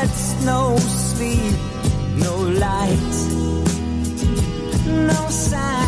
beds, no sleep, no light, no sound.